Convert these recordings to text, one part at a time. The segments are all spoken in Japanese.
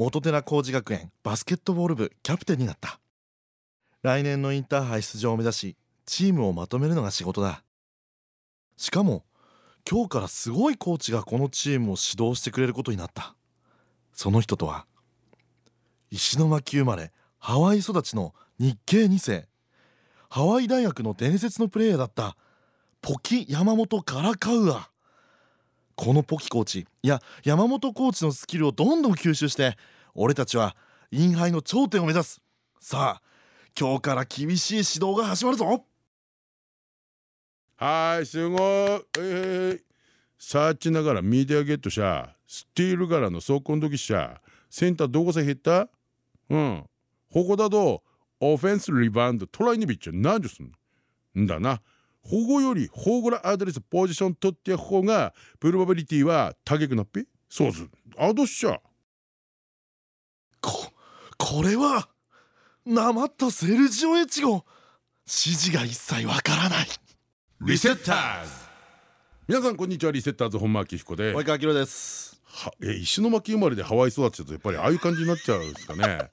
元寺工事学園バスケットボール部キャプテンになった。来年のインターハイ出場を目指しチームをまとめるのが仕事だ。しかも今日からすごいコーチがこのチームを指導してくれることになった。その人とは石巻生まれハワイ育ちの日系2世。ハワイ大学の伝説のプレーヤーだったポキ山本カラカウア。このポキコーチ。いや山本コーチのスキルをどんどん吸収して俺たちはインハイの頂点を目指す。さあ今日から厳しい指導が始まるぞ。はいすごい。えー、サーチながらミディアゲットしゃスティール柄の走行の時しゃセンターどこさ減った？うん。ここだとオフェンスリバウンドトライにビッチャ何すんの？んだな。保護よりホーグラアドレスポジション取って方がプロバビリティは高くなっぺそうすアドっしゃ。ここれはなまったセルジオエチゴ。指示が一切わからない。リセッターズ。皆さんこんにちはリセッターズ本間明彦で及川明です。はえ石巻生まれでハワイ育ちだとやっぱりああいう感じになっちゃうんですかね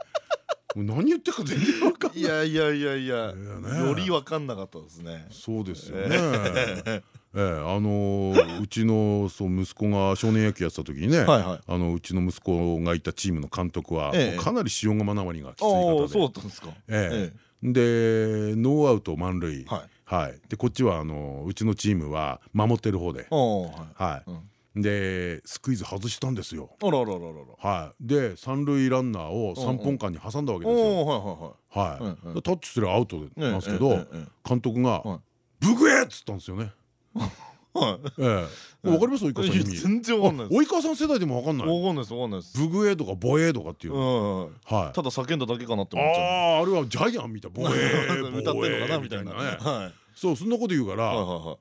何言ってるか全然わかんない。いやいやいやいや。ね。よりわかんなかったですね。そうですよね。ええ、あのー うちのそう息子が少年野球やってた時にね、あのうちの息子がいたチームの監督は、かなり塩釜なまりがきついあ方で、あそうだったんですか。ええ。でノーアウト満塁、はい。はい、でこっちはあのうちあのチームは守ってる方で、はい。はい、でスクイズ外したんですよ。あらららららはい、で三塁ランナーを三本間に挟んだわけですよ。はいはいはいはいタッチすればアウトなんですけど監督がはい「ブグエ!」っつったんですよね。はいええ、わかります？及川さん。全然わかんない及川さん世代でもわかんない。わかんないですわかんないですブグエとかボエとかっていううの。んはい。ただ叫んだだけかなって思っちゃあああれはジャイアンみたいなボエう 歌ってんのかなみたいなね。はいそうそんなこと言うから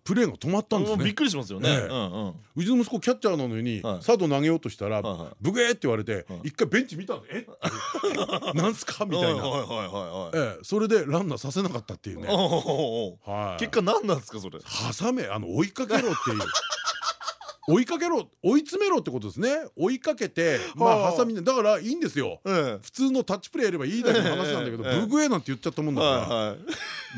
プレーが止まったんですね。びっくりしますよね。ええ。うちの息子キャッチャーなのにはい。サード投げようとしたらブグエって言われてい。一回ベンチ見たんでえなんすか？みたいな。それでランナーさせなかったっていうね。結果何なんですかそれ？挟めあの追いかけろっていう追いかけろ追い詰めろってことですね。追いかけてまはあ。あ挟みねだからいいんですよ。え普通のタッチプレーやればいいだけの話なんだけどブグエなんて言っちゃったもんえだか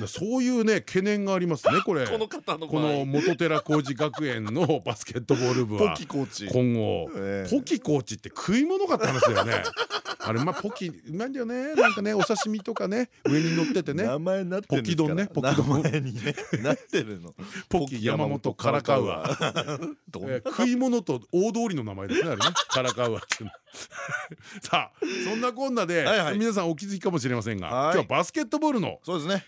ら。そういうね懸念がありますねこれ。この方のこの元寺工事学園のバスケットボール部ポはキコーチ。今後。ええ。ポキコーチって食い物かって話だよね。あれまあポキうまいんだよね。なんかねお刺身とかね上に乗っててね。名前になってるポキ丼ねポキ丼。名前にねなってるの。ポキ山本からかうわ。どんなえー食い物と大通りの名前ですねあれね。からかうわっていうの。さあそんなこんなで皆さんお気づきかもしれませんがはい。今日はバスケットボールの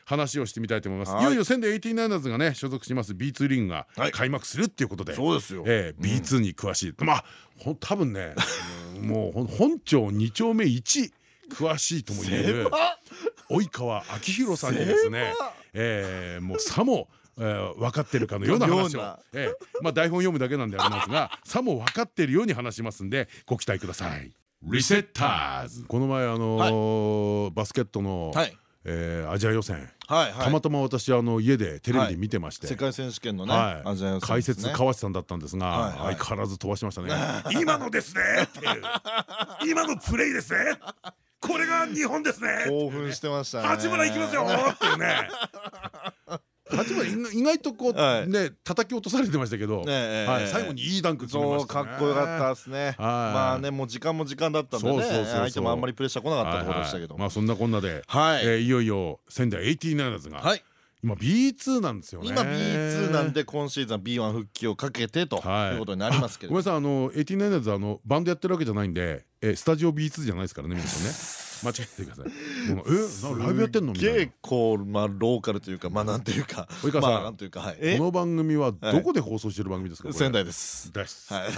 話をしてみたいと思います。はい。いよいよ仙台 89ers がね所属します B2 リーグがはい。開幕するっていうことでそうですよ。えー B2 に詳しい。まあ多分ねうん もう本町2丁目1詳しいとも言える及川明宏さんにですねえーもうさもえー分かってるかのような話を。ような、えーまあ台本読むだけなんでありますが さも分かってるように話しますんでご期待ください。リセッターズこの前あのーバスケットの、はい。えーアジア予選、たまたま私あの家でテレビで見てまして、世界選手権のねはい。アジア予選解説川内さんだったんですが、相変わらず飛ばしましたね。今のですねっていう。今のプレイですね。これが日本ですね。興奮してましたね。八村行きますよっていうね八村意外意外とこうはい。ね叩き落とされてましたけど、最後にいいダンク決めましたね。かっこよかったですね。まあねもう時間も時間だったんでね相手もあんまりプレッシャー来なかったところでしたけど。まあそんなこんなで、はい。よいよ仙台 89ers が、はい。今 B2 なんですよね。今 B2 なんで今シーズンは B1 復帰をかけてとはい。いうことになりますけれどごめんなさいあの 89ers あのバンドやってるわけじ及川んで、えースタジオ B2 じゃないですからね皆さんね 間違えてください。もうえなライブやってんの？みたいな結構まあローカルというかまあなんていうか 及川さん。まあなんていうかはい。えこの番組はどこで放送してる番組ですか、仙台です。です、はい。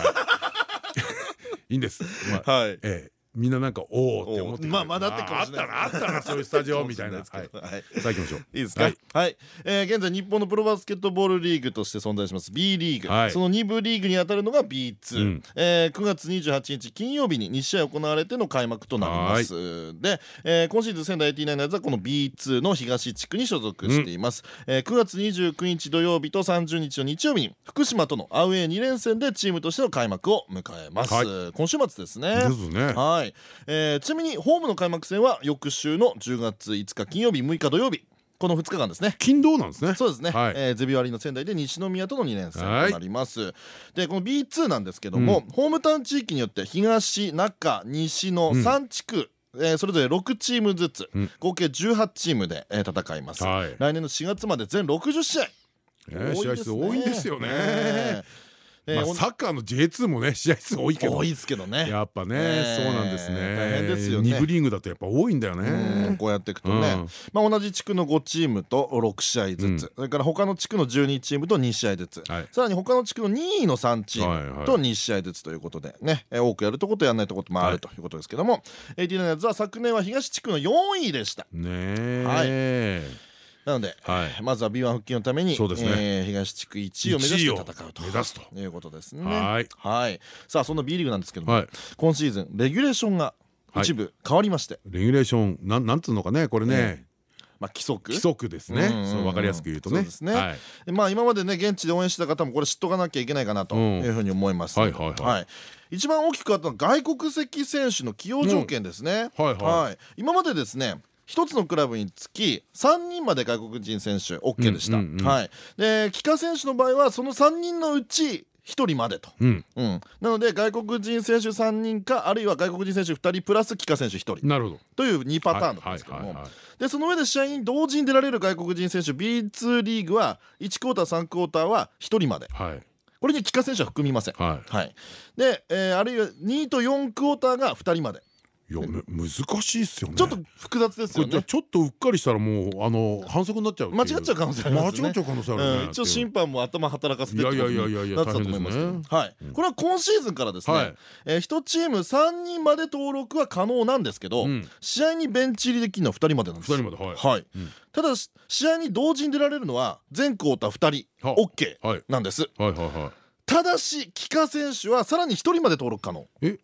い。いんです、まあはい。えーみんななんかおおって思ってまあまあなってあったなあったなそういうスタジオみたいな。はい。さはい。あ行きましょう。いいですか？ははい。現在日本のプロバスケットボールリーグとして存在します。B リーグ、はい。その2部リーグにあたるのが B2、うん。えー9月28日金曜日に2試合行われての開幕となります。で、えー今シーズン仙台89はこの B2 の東地区に所属しています、えー9月29日土曜日と30日の日曜日に福島とのアウェー2連戦でチームとしての開幕を迎えます、はい。今週末ですね。ですねはい、えーちなみにホームの開幕戦は翌週の10月5日金曜日6日土曜日。この2日間ですね。金土なんですね。そうですね、はい。えーゼビオアリーの仙台で西宮との2連戦となります、でこの B2 なんですけども、ホームタウン地域によって東中西の3地区、えーそれぞれ6チームずつ、うん。合計18チームで、えー戦います、はい。来年の4月まで全60試合。ね試合数多いんですよねサッカーの J2 もね 試合数多いけど。多いですけどね。やっぱねねそうなんですね。大変ですよね。二部リーグだとやっぱ多いんだようんねこうやっていくとね、うん。まあ、同じ地区の5チームと6試合ずつ、うん。それから他の地区の12チームと2試合ずつ、はい。さらに他の地区の2位の3チームと2試合ずつということでね、え多くやるとことやらないとこともあはい。るということですけども、89のやつは昨年は東地区の4位でした。ねえなので、はい。まずは B1 復帰のためにそうですね。えー東地区1位を目指して戦うと。目指すと。いうことですね。はい。はい。さあその B リーグなんですけども、はい。今シーズンレギュレーションが一部変わりまして、レギュレーションなんなんつうのかねこれね。まあ、規則。規則ですね。うんうんうん。そうわかりやすく言うとね。まあ今までね現地で応援してた方もこれ知っとかなきゃいけないかなとうん。いうふうに思います。はいはいはい。一番大きく変わったのは外国籍選手の起用条件ですね。今までですね一つのクラブにつき3人まで外国人選手 OK でした。はい、で帰化選手の場合はその3人のうち1人までと。うん。うん、なので外国人選手3人かあるいは外国人選手2人プラス帰化選手1人。なるほど。という2パターンだったんですけども。でその上で試合に同時に出られる外国人選手 B2 リーグは1クォーター3クォーターは1人まで。はい。これに帰化選手は含みません。はい。はい、で、えーあるいは2と4クォーターが2人までいやむ難しいっすよね。ちょっと複雑ですよね。ちょっとうっかりしたらもうあの反則になっちゃう間違っちゃう可能性ありますね。間違っちゃう可能性ある一応審判も頭働かせてってこといやいやいやいやなってたと思います。はい、これは今シーズンからですね、はい。えー1チーム3人まで登録は可能なんですけど、うん。試合にベンチ入りできるのは2人までなんです。二人まではい。ただし試合に同時に出られるのは全クォーター2人。は OK はい。なんです。ただし帰化選手はさらに1人まで登録可能。え？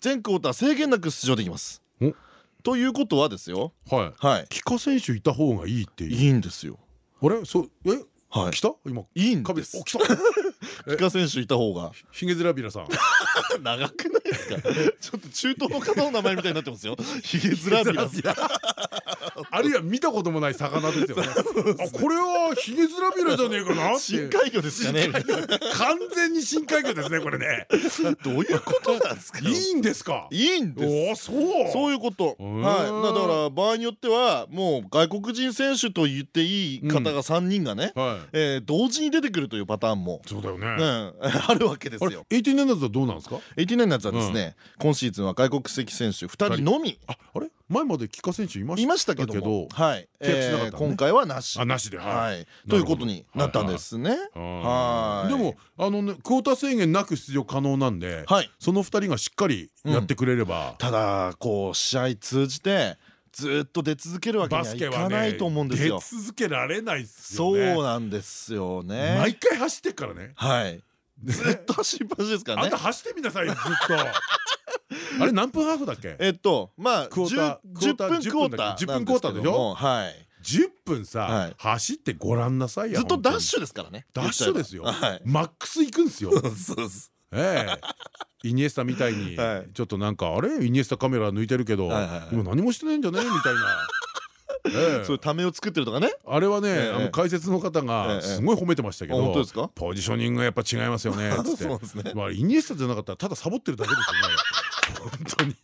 全クォーター制限なく出場できます。お。ということはですよ。はい。はい。帰化選手いた方がいいっていう。いいんですよ。あれ？そうえ？はい。来た？今。いいん壁です。お来た。帰化選手いた方が。ヒゲズラビラさん。長くないですか？ちょっと中東の方の名前みたいになってますよ。ヒゲズラビラスあるいは見たこともない魚ですよね。あこれはヒゲズラビラじゃねえかな深海魚ですかね。完全に深海魚ですねこれね。どういうことなんですか？いいんですか？いいんです。そう。そういうこと、ー。はい、だから場合によってはもう外国人選手と言っていい方が3人がね、はい。えー同時に出てくるというパターンも、そうだよね。うん、あるわけですあれよ。18年夏はどうなんですか？89のやつはですね、今シーズンは外国籍選手2人のみ。ああれ？前まで帰化選手いましたいましたけども。はい、今回はなし。あなしではい、ということになったんですね。はいでもあのねクォーター制限なく出場可能なんではい。その2人がしっかりやってくれれば。ただこう試合通じてずっと出続けるわけにはいかないと思うんです出よ。続けられないっすよそうねなんですよね。毎回走ってっからね。はい。ずっと走りっぱなしですからね。あんた。走ってみなさいよずっとあれ何分ハーフだっけ？えっとまあクォーター10 10分クォーター10分クォーターでしょ？はい。10分はさい。走ってごらんなさいよずっとダッュシュですからね。ダッシュですよ。はい。マックス行くんすよ。そうです。ええ。イニエスタみたいにはい。ちょっとなんかあれ？イニエスタカメラ抜いてるけど今何もしてないんじゃね？みたいな。ええ。そういうためを作ってるとかね。あれはね、ええ。あの解説の方えがえすごい褒めてましたけあど、ポジショニングやっぱ違いますよねっつって。そうですね。まあイニエスタじゃなかったらただサボってるだけですよね。本当に。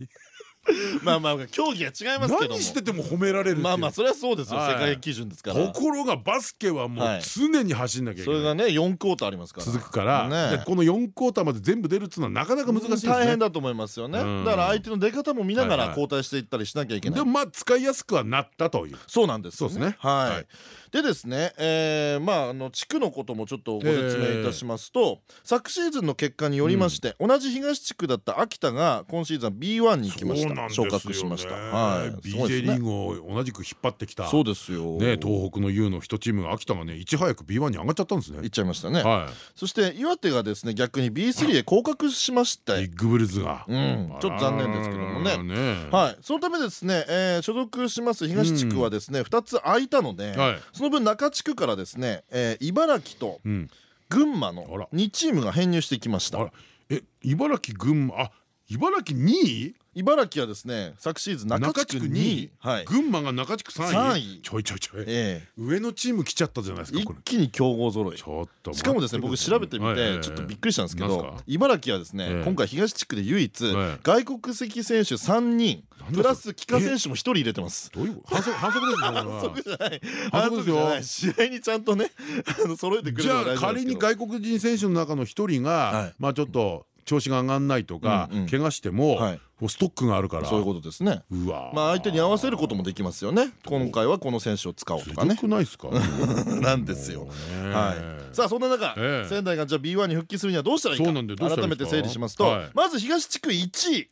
まあまあ競技は違いますけども。何してても褒められるまあまあそれはそうですよ。はい。世界基準ですから。ところがバスケはもうはい。常に走んなきゃいけない。それがね4クォーターありますから。続くから。ね。でこの4クォーターまで全部出るっつうのはなかなか難しいですね。大変だと思いますよね。うん。だから相手の出方も見ながらはいはい。交代していったりしなきゃいけない。でもまあ使いやすくはなったという。そうなんですよそうですね。ははいいでですねえーまああの地区のこともちょっとご説明いたしますと昨シーズンの結果によりまして同じ東地区だった秋田が今シーズンは B1 に行きました。ね。昇格しました。はい。BJ リーグを同じく引っ張ってきたそうですよ。ね東北の U の一チームが秋田がねいち早く B1 に上がっちゃったんですね。行っちゃいましたね。はそして岩手がですね逆に B3 へ降格しました。いビッグブルーズが。うん。ちょっと残念ですけどもね。ねはい、そのためですね、えー所属します東地区はですね、2つ空いたので、はいその分中地区からですね、えー茨城とうん。群馬のあら。2チームが編入してきました。あら。え茨城群馬あ茨城2位？茨城はですね昨シーズン中地区2位はい。群馬が中地区3位。3位。ちょいちょいちょい。え上のチーム来ちゃったじゃないですえか一気に強豪揃い。ちょっとしかもですね僕調べてみてちょっとびっくりしたんですけど茨城はですねええ。今回東地区で唯一ええ。外国籍選手3人プラス帰化選手も1人入れてます。どういう反則反則ですよ 反則じゃない。反則じゃない。試合にちゃんとね 揃えてくれじゃあ仮に外国人選手の中の一人がはい。まあちょっと調子が上がんないとか怪我してもはい。ストックがあるから。そういうことですね。うわまあ相手に合わせることもできますよね。今回はこの選手を使おうとかね。ないですか？なんですよ。はい。さあそんな中ええ。仙台がじゃあ B1 に復帰するにはどうしたらいいか。か？改めて整理しますとはい。まず東地区1位。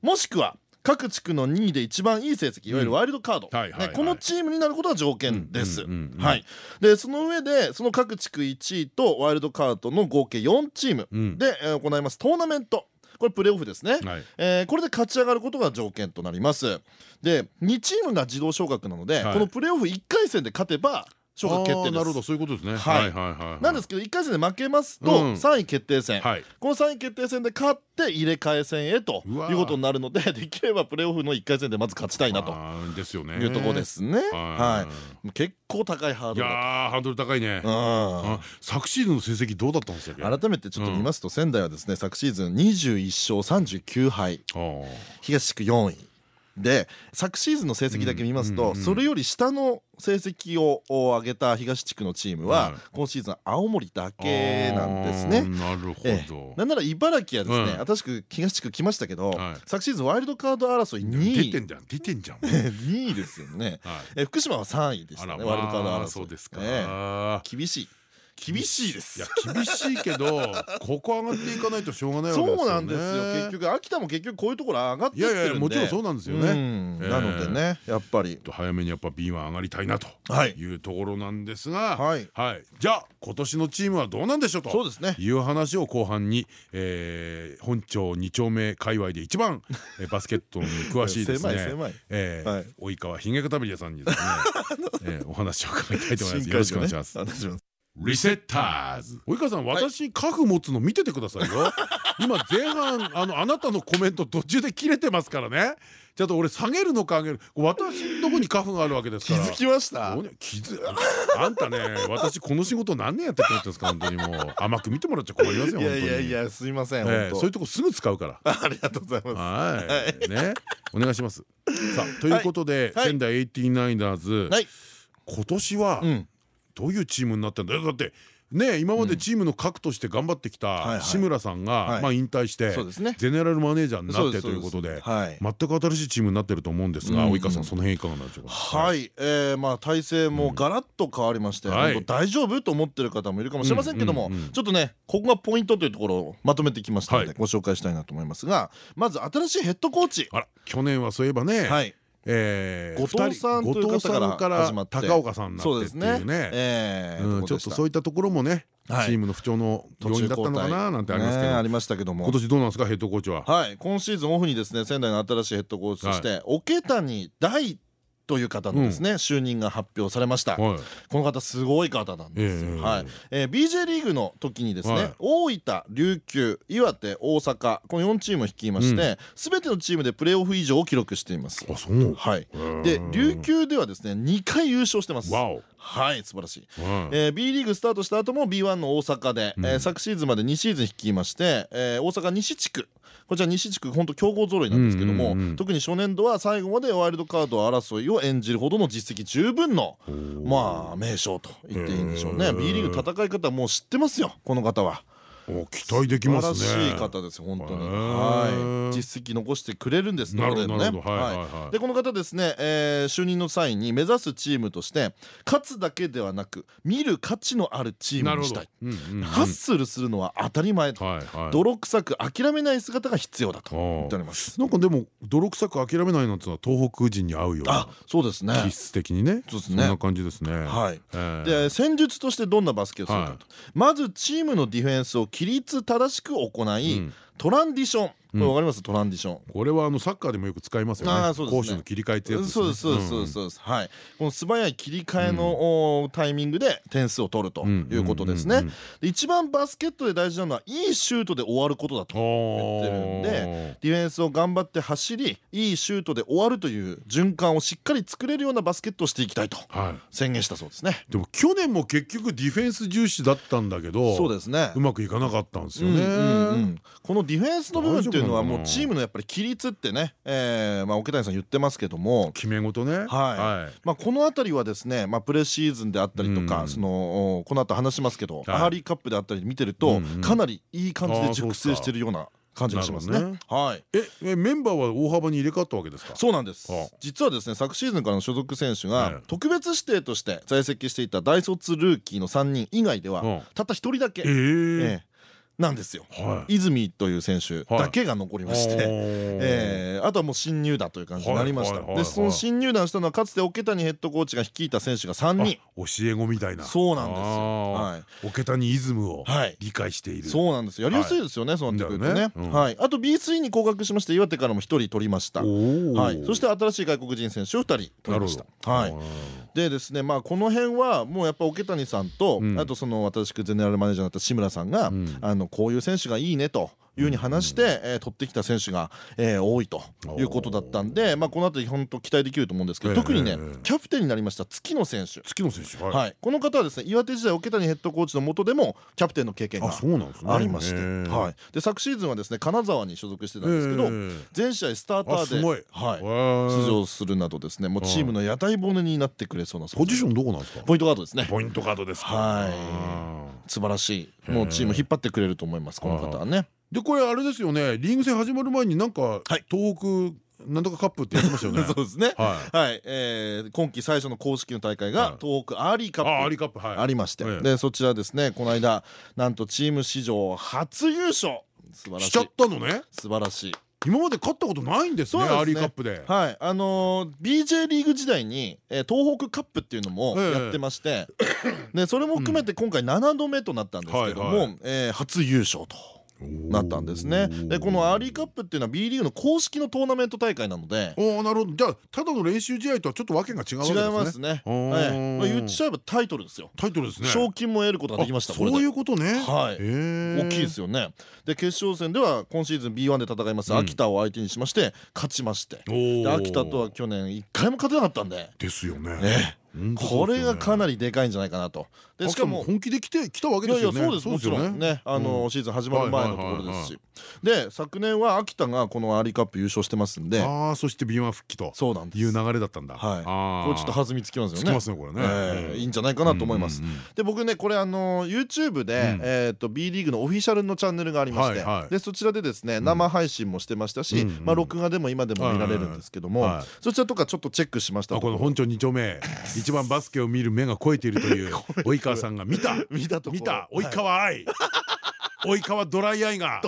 もしくは各地区の2位で一番いい成績いわゆるワイルドカード。このチームになることが条件です。でその上でその各地区1位とワイルドカードの合計4チームうん。でえー行います。トーナメント。これプレーオフですね、はい。えーこれで勝ち上がることが条件となります。で2チームが自動昇格なので、はい。このプレーオフ1回戦で勝てば昇格決定です。なるほどそういうことですね。はい。はいなんですけど1回戦で負けますとうん。3位決定戦、はい。この3位決定戦で勝って入れ替え戦へということになるので できればプレーオフの1回戦でまず勝ちたいなと。あーですよね。いうところですね。ははい、結構高いハーいやドルだーハードル高いね。うん。あ昨シーズンの成績どうだったんですか改めてちょっと見ますと、仙台はですね昨シーズン21勝39敗。東地区4位で昨シーズンの成績だけ見ますと、それより下の成績を上げた東地区のチームは、はい。今シーズン青森だけなんですね。なるほええ。どなんなら茨城はですね、うん新しく東地区来ましたけど、はい。昨シーズンワイルドカード争い2位出てんじゃん出てんじゃん2 位ですよね、はい。え福島は3位でしたねワイルドカードまあ争い。そうですか。ええ。厳しい厳しいです。いや厳しいけど ここ上がっていかないとしょうがないわけですよね。そうなんですよ。結局秋田も結局こういうところ上がっていやいってるんで。やもちろんそうなんですよね。なのでねやっぱり。早めにやっぱ B1 上がりたいなとはい。いうところなんですがはい。じゃあ今年のチームはどうなんでしょうとそうですね。いう話を後半にえー本町2丁目界隈で一番 えーバスケットに詳しいですね。狭いえはいー及川ひげかたびり屋さんにですね えーお話を伺いたいと思います。よろしくお願いしますリセッターズ。及川さん私カフ持つの見ててくださいよ。今前半あのあなたのコメント途中で切れてますからね。ちょっと俺下げるのか上げる。私のとこにカフがあるわけですから。気づきました？気づあんたね私この仕事何年やってって思ってんですか本当にもう。甘く見てもらっちゃ困りますよい本当に。やいやいやすいませんそういうとこすぐ使うから。ありがとうございます。はい。ね。お願いします。さあということではい。仙台 89ers はい。今年はうんどういうチームになってんだよ。だってね今までチームの核として頑張ってきた志村さんはい。がまあ引退してゼネラルマネージャーになってということではい全く新しいチームになってると思うんですが及川さんその辺いかがなんでしょうか？はい、えー、まあ体制もガラッと変わりまして、大丈夫と思ってる方もいるかもしれませんけども、ちょっとねここがポイントというところをまとめてきましたので、はい。ご紹介したいなと思いますがまず新しいヘッドコーチ。去年はそういえばねはいえー後藤さん後藤方からさんから高岡さんになってっていうね。えーうんちょっとそういいったところもねチはい。ームの不調の要因だったのかななんてありますけど。ありましたけども。今年どうなんですかヘッドコーチは。はい。今シーズンオフにですね仙台の新しいヘッドコーチとして桶谷大という方のですね、就任が発表されました、はい。この方すごい方なんです。よ、ええはい。えー BJ リーグの時にですね、はい。大分琉球岩手大阪この4チームを率いまして、すべてのチームでプレーオフ以上を記録しています。あそうはい。うんで琉球ではですね2回優勝してます。はい素晴らしい。はい。えー B リーグスタートした後も B1 の大阪で、うん。えー昨シーズンまで2シーズン率いまして、えー大阪西地区こちら西地区本当強豪揃いなんですけども、特に初年度は最後までワイルドカード争いを演じるほどの実績十分のまあ名将と言っていいんでしょうね。B リーグ戦い方はもう知ってますよこの方は。お期待できますね。素晴らしい方です本当に。はい。実績残してくれるんですなるほどね。はいでこの方ですねえー就任の際に目指すチームとして勝つだけではなく見る価値のあるチームにしたい。ハッスルするのは当たり前と。泥臭く諦めない姿が必要だと。言っております。なんかでも泥臭く諦めないなんてのは東北人に合うようなあそうですね。気質的にね。そうですね。そんな感じですね。はい。えー。で戦術としてどんなバスケをするかはい。とまずチームのディフェンスを規律正しく行い、うん。トランディション。これわかります、トランディション。これはあのサッカーでもよく使いますよね。攻守の切り替えってやつそうですそうですそうはい。この素早い切り替えの、おタイミングで点数を取るということですね。一番バスケットで大事なのはいいシュートで終わることだと言ってるんでディフェンスを頑張って走りいいシュートで終わるという循環をしっかり作れるようなバスケットをしていきたいとはい。宣言したそうですね。でも去年も結局ディフェンス重視だったんだけどそうですね。うまくいかなかったんですよね。ん。このディフェンスの部分っていうのはもうチームのやっぱり規律ってね、えーまあ、桶谷さん言ってますけども。決め事ね。はい。まあ、この辺りはですね、まあ、プレシーズンであったりとか、うん。そのおこの後話しますけど、はい。アーリーカップであったり見てると、うんうんかなりいい感じで熟成してるような感じがしますね。はい。ええメンバーは大幅に入れ替わったわけですか？そうなんです。あ実はですね昨シーズンからの所属選手はい。が特別指定として在籍していた大卒ルーキーの3人以外ではうん。たった1人だけ、えー。ええなんですよ。はい。泉という選手だけが残りまして、えーあとはもう新入団という感じになりました。はいはいはいはい。でその新入団したのはかつて桶谷ヘッドコーチが率いた選手が3人。教え子みたいな。そうなんですよ。はい。桶谷イズムをはい。理解している。そうなんですよ。やりやすいですよね、そうなってくるとね。ね。うん。はい。あと B3 に降格しまして岩手からも1人取りました。はい。そして新しい外国人選手を2人取りました。はい。でですねまあこの辺はもうやっぱ桶谷さんと、うん。あとその私ゼネラルマネージャーになった志村さんが、うん。あのこういう選手がいいねと。いうふうに話して、えー取ってきた選手が、えー多いということだったんで、まあ、この後本当期待できると思うんですけど、ええ。特にね、ええキャプテンになりました月野選手、月野選手はい。はい、この方はですね岩手時代桶谷ヘッドコーチの下でもキャプテンの経験があそうなんですね。ありまして、へーはい、で昨シーズンはですね金沢に所属してたんですけど、ええ。全試合スターターで、あすごい。はい、出出場するなどですねもうチームの屋台骨になってくれそうなポジションどこなんですか？ポイントガードですね。ポイントガードですか。はい。あ素晴らしい。もうチーム引っ張ってくれると思いますこの方はね。ーでこれあれですよね。リーグ戦始まる前になんかはい。東北なんとかカップってやってましたよね。そうですね。はい。はい、えー今季最初の公式の大会はい。が東北アーリーカップありまして、ええ。でそちらですねこの間なんとチーム史上初優勝。素晴らしい。しちゃったのね。素晴らしい。今まで勝ったことないんですねね。アーリーカップで。はい。あのー BJ リーグ時代に、えー東北カップっていうのもええ。やってまして、でそれも含めて今回7度目となったんですけども、はいはい。えー初優勝と。なったんですね。でこのアーリーカップっていうのは B リーグの公式のトーナメント大会なのでおおなるほど。じゃあただの練習試合とはちょっとわけが違うわけ違いですね。ますね、はいまあ、言っちゃえばタイトルですよ。タイトルですね。賞金も得ることができましたそういうことね。はい。大大きいですよね。で決勝戦では今シーズン B1 で戦いますうん。秋田を相手にしまして勝ちまして。秋田とは去年一回も勝てなかったんで。ですよね。ねこれがかなりでかいんじゃないかなと。でしかも本気で来て来たわけですよね。やそうです。もちろん。ね。あのシーズン始まる前のところですし。で昨年は秋田がこのアーリーカップ優勝してますんで。ああそして B1 復帰と。そうなんです。いう流れだったんだ。はい。これちょっと弾みつきますよね。つきますねこれね。えーいいんじゃないかなと思います。で僕ねこれあの YouTube で、うん。えー、と B リーグのオフィシャルのチャンネルがありまして、でそちらでですね生配信もしてましたし、まあ、録画でも今でも見られるんですけども、そちらとかちょっとチェックしましたあこの本町2丁目 一番バスケを見る目が肥えているという 及川さんが見た。見た見た。及川愛。及川ドライアイが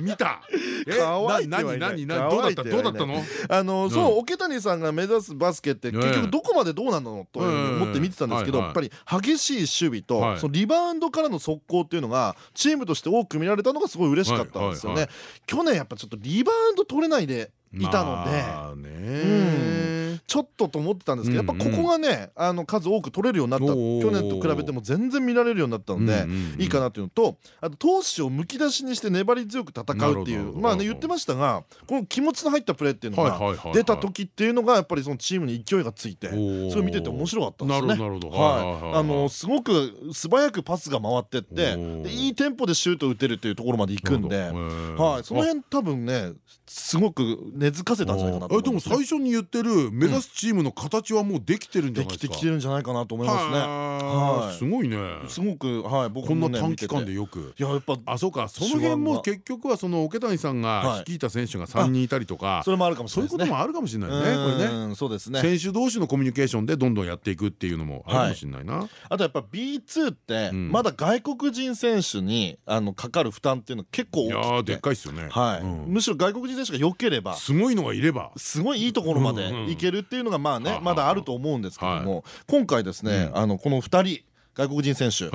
見た。えなない。何何何どうだった？どうだったの？あのそう桶谷さんが目指すバスケって結え。え局どこまでどうなのと思って見てたんですけどうんやっぱり激しい守備とはい。そのリバウンドからの速攻っていうのがチームとして多く見られたのがすごい嬉しかったんですよね。去年やっぱちょっとリバウンド取れないでいたので。まあねちょっとと思ってたんですけどやっぱここがねあの数多く取れるようになった去年と比べても全然見られるようになったのでいいかなというのとあと闘志をむき出しにして粘り強く戦うっていうまあね言ってましたがこの気持ちの入ったプレーっていうのが出た時っていうのがやっぱりそのチームに勢いがついてそれを見てて面白かったですね。はい。あのすごく素早くパスが回ってっていいテンポでシュート打てるっていうところまで行くんではい。その辺多分ねすごく根付かせたんじゃないかなとでも最初に言ってる目指すチームの形はもうできてるんじゃないですか。できてきてるんじゃないかなと思いますね。はい。すごいね。すごくはい僕こんな短期間でよく。いややっぱあそうかその辺も結局はその桶谷さんが率いた選手が3人いたりとかそれもあるかもしれないそういうこともあるかもしれないねこれね。そうですね。選手同士のコミュニケーションでどんどんやっていくっていうのもあるかもしれないな。あとやっぱ B2 ってまだ外国人選手にあのかかる負担っていうの結構大きくて。いやでっかいっすよね。はい。むしろ外国人選手が良ければすごいのがいれば。すごいいいところまでいけるっていうのがまあねまだあると思うんですけども今回ですねあのこの2人外国人選手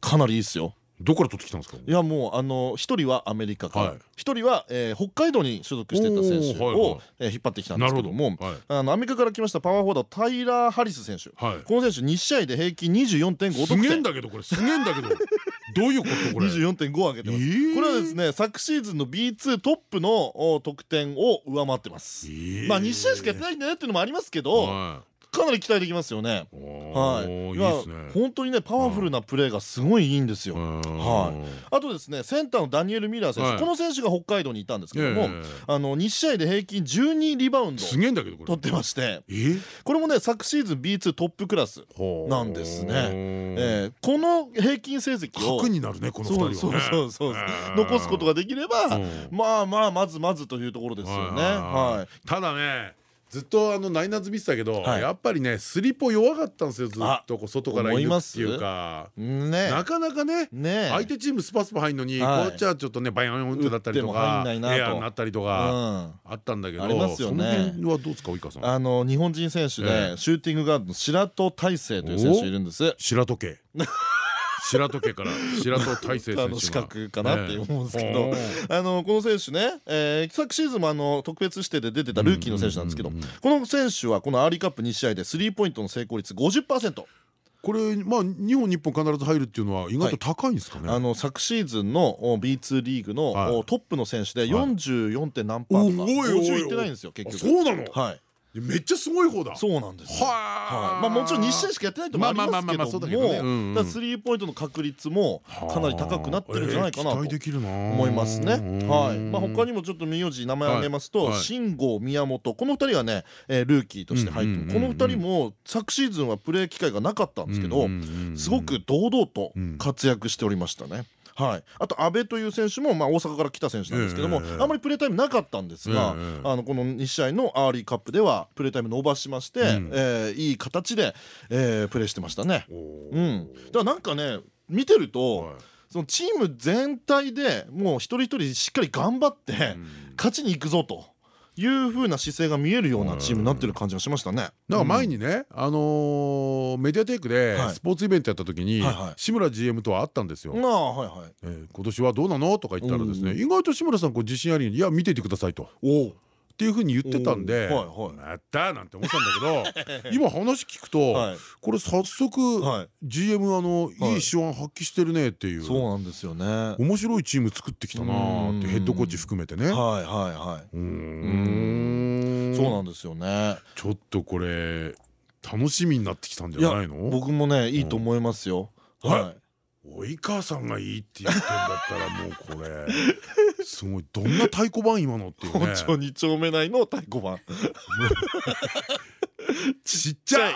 かなりいいですよ。どこから取ってきたんですか？いやもうあの一人はアメリカから一人は北海道に所属してた選手を引っ張ってきたんですけどもあのアメリカから来ましたパワーフォワードタイラー・ハリス選手この選手2試合で平均24.5得点すげえんだけど。これすげえんだけどどういうことこれ？24.5上げてます。これはですね昨シーズンの B2 トップの得点を上回ってます。まあ2試合しかやってないんだよっていうのもありますけどかなり期待できますよね。はい。いや本当にねパワフルなプレーがすごいいいんですよ。はい。あとですねセンターのダニエル・ミラー選手、この選手が北海道にいたんですけども、あの2試合で平均12リバウンド取ってまして、これもね昨シーズン B2 トップクラスなんですね。えこの平均成績を核になるねこの2人。そうそうそう残すことができれば、まあまあまずまずというところですよね。はい。ただね。ずっとあのナイナーズ見てたけど、やっぱりねスリポ弱かったんですよずっとこう外からいくっていうか。なかなかね相手チームスパスパ入んのにこっちはちょっとねバヨンってなったりとかエアになったりとかあったんだけどありますよね。はどうですか及川さん？あの日本人選手でシューティングガードの白戸大聖という選手いるんです。白戸家白戸家から白戸大聖選手の資格かなって思うんですけど、あのこの選手ね、えー、昨シーズンもあの特別指定で出てたルーキーの選手なんですけど、この選手はこのアーリーカップ2試合でスリーポイントの成功率50%。これまあ2本に1本必ず入るっていうのは意外と高いんですかね？あの昨シーズンの B2 リーグのトップの選手で 44. 点何パーとか50いってないんですよ結局。そうなの？はい。めっちゃすごい方だ。そうなんですはい、まあもちろん日試合しかやってないともありますけどもだスリーポイントの確率もかなり高くなってるんじゃないかなと思いますね。はい。まあ他にもちょっと名字名前挙げますと新郷宮本。この二人がねルーキーとして入ってこの二人も昨シーズンはプレー機会がなかったんですけどすごく堂々と活躍しておりましたねはい、あと阿部という選手もまあ大阪から来た選手なんですけども、あまりプレータイムなかったんですが、あのこの2試合のアーリーカップではプレータイム伸ばしまして、うえいい形で、えー、プレーしてましたね。うん、だからなんかね見てると、そのチーム全体でもう一人一人しっかり頑張って勝ちに行くぞと。いうふうな姿勢が見えるようなチームになってる感じがしましたね。だから前にね、あのメディアテークでスポーツイベントやった時に志村 GM とは会ったんですよ。今年はどうなの？とか言ったらですね意外と志村さんこう自信ありに「いや見ていてください」と。っていうふうに言ってたんで「やった!」なんて思ったんだけど 今話聞くとこれ早速 GM あのい。い手腕発揮してるねっていうそうなんですよね。面白いチーム作ってきたなってヘッドコーチ含めてね。はいはいはい。うん。そうなんですよね。ちょっとこれ楽しみになってきたんじゃないの？僕もねいいと思いますよ。はい。及川さんがいいって言ってんだったらもうこれ すごい。どんな太鼓判今のっていうね。本町二丁目内の太鼓判。ちっちゃい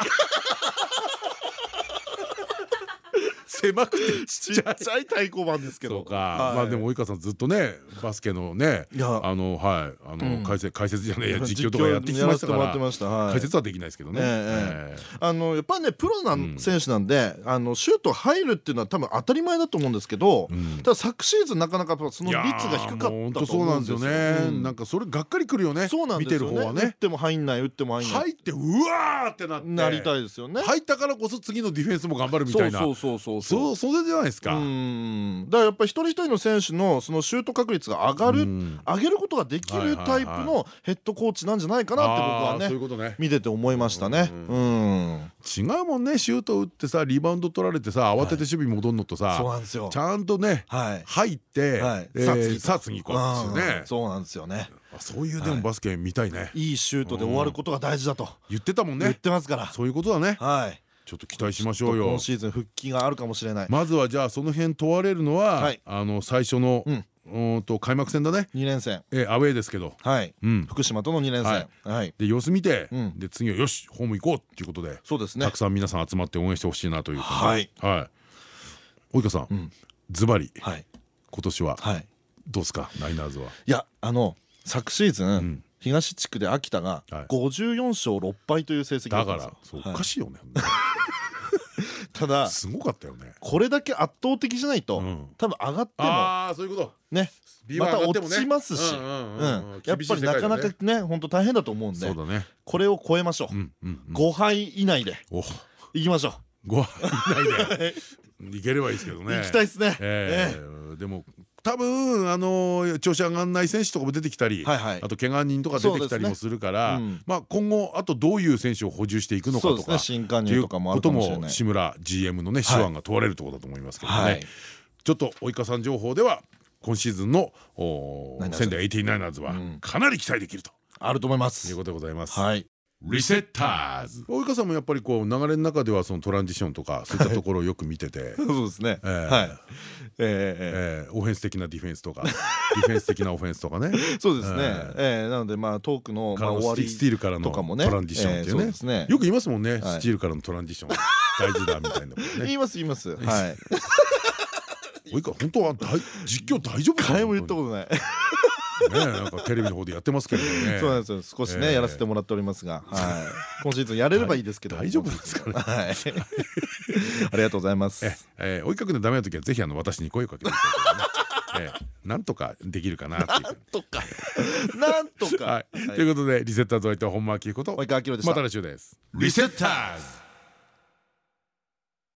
狭くてちっちゃい。太鼓判ですけど。まあでも及川さんずっとねバスケのねあのはいあの解説解説じゃないや実況とかやってきましたから。解説はできないですけどね。あのやっぱりねプロな選手なんであのシュート入るっていうのは多分当たり前だと思うんですけどただ昨シーズンなかなかその率が低かったと思うんですよ。ね。なんかそれがっかりくるよね。見てる方はね。打っても入んない打っても入んない。入ってうわーってなって。なりたいですよね。入ったからこそ次のディフェンスも頑張るみたいな。そうそうそうそうそれじゃないですか。うん。だからやっぱり一人一人の選手のそのシュート確率が上がる上げることができるタイプのヘッドコーチなんじゃないかなって僕はね見てて思いましたね。うん違うもんね。シュート打ってさリバウンド取られてさ慌てて守備戻るのとさそうなんですよ。ちゃんとね入ってさあ次行こうってね。そうなんですよね。そういうでもバスケ見たいね。い。いシュートで終わることが大事だと。言ってたもんね。言ってますから。そういうことだね。はいちょっと期待しましょうよ。今シーズン復帰があるかもしれない。まずはじゃあその辺問われるのはあの最初のうん。と開幕戦だね。2連戦。えアウェーですけど。はい。福島との2連戦。はい。で様子見てで次はよしホーム行こうっていうことでそうですね。たくさん皆さん集まって応援してほしいなというはい。はい。及川さんズバリ今年ははい。どうですか？ナイナーズは。いやあの昨シーズン東地区で秋田が54勝6敗という成績だからおかしいよね ただすごかったよね。これだけ圧倒的じゃないと多分上がってもああそういうこと。ねまた落ちますしやっぱりなかなかね本当大変だと思うんでこれを超えましょう。5敗以内でいきましょう。5敗以内で。い。ければいいですけどね。行きたいですね。でも多分あの調子上がらない選手とかも出てきたりあと怪我人とか出てきたりもするからまあ今後あとどういう選手を補充していくのかとか新加入とかもあるかも志村 GM のね手腕が問われるところだと思いますけどね。ちょっと及川さん情報では今シーズンの仙台 89ers はかなり期待できると。あると思います。いうことでございます。はいリセッターズ。及川さんもやっぱりこう流れの中ではそのトランジションとか そういったところをよく見てて。そうですね。はい。えオフェンス的なディフェンスとか ディフェンス的なオフェンスとかね。そうですね。えなのでまあトークの終わりスティールからのトランジションっていうね。よく言いますもんね。スティールからのトランジション。大事だみたいな 言います言います。はい。及川本当は実況大丈夫かも言ったことないねなんかテレビの方でやってますけどね。そうなんですよ。少しねやらせてもらっておりますが。はい。今シーズンやれればいいですけど。大丈夫ですかね。はい。ありがとうございます。え追いかけのダメな時はぜひあの私に声をかけて なんとかできるかなっていうなんとか。なんとか。ということでリセッターズお相手は本間明彦と及川明でした。また来週です。リセッターズ